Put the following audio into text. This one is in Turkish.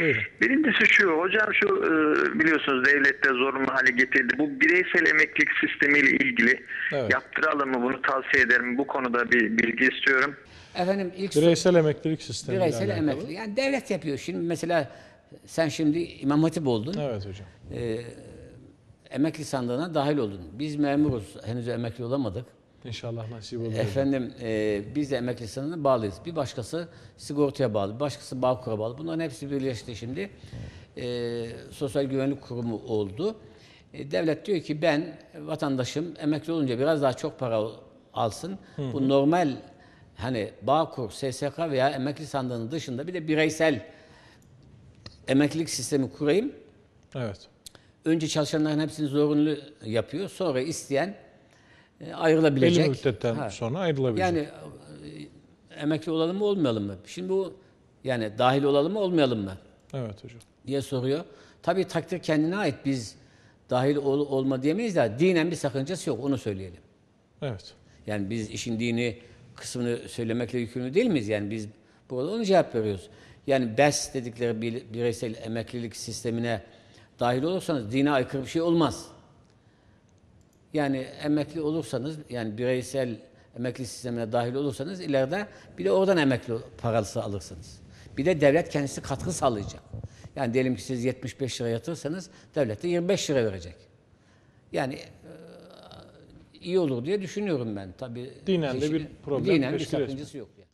Buyurun. Birincisi şu, hocam şu e, biliyorsunuz devlette zorunlu hale getirdi. Bu bireysel emeklilik sistemiyle ilgili Evet. yaptıralım mı bunu tavsiye ederim. Bu konuda bir bilgi istiyorum. Efendim ilk Bireysel emeklilik sistemi. bireysel emekli. Yani devlet yapıyor. Şimdi mesela sen şimdi İmam Hatip oldun. Evet hocam. Emekli sandığına dahil oldun. Biz memuruz. Henüz emekli olamadık. İnşallah nasip olur. Efendim e, biz de emekli sandığına bağlıyız. Bir başkası sigortaya bağlı, bir başkası Bağkur'a bağlı. Bunların hepsi birleşti şimdi. E, Sosyal Güvenlik Kurumu oldu. E, devlet diyor ki ben vatandaşım emekli olunca biraz daha çok para alsın. Bu normal hani Bağkur, SSK veya emekli sandığının dışında bir de bireysel emeklilik sistemi kurayım. Evet. Önce çalışanların hepsini zorunlu yapıyor. Sonra isteyen e, Belli ayrılabilecek. müddetten Ha. sonra ayrılabilir. Yani e, emekli olalım mı olmayalım mı? Şimdi bu yani dahil olalım mı olmayalım mı Evet hocam. diye soruyor. Tabii takdir kendine ait. Biz dahil ol, olma diyemeyiz de dinen bir sakıncası yok onu söyleyelim. Evet. Yani biz işin dini kısmını söylemekle yükümlü değil miyiz? Yani biz burada onu cevap veriyoruz. Yani BES dedikleri bir- bireysel emeklilik sistemine dahil olursanız dine aykırı bir şey olmaz. Yani emekli olursanız yani bireysel emekli sistemine dahil olursanız ileride bir de oradan emekli parası alırsınız. Bir de devlet kendisi katkı sağlayacak. Yani diyelim ki siz 75 lira yatırırsanız devlet de 25 lira verecek. Yani iyi olur diye düşünüyorum ben. Tabii Dinen de bir problem dinen bir sakıncası yok. Yani.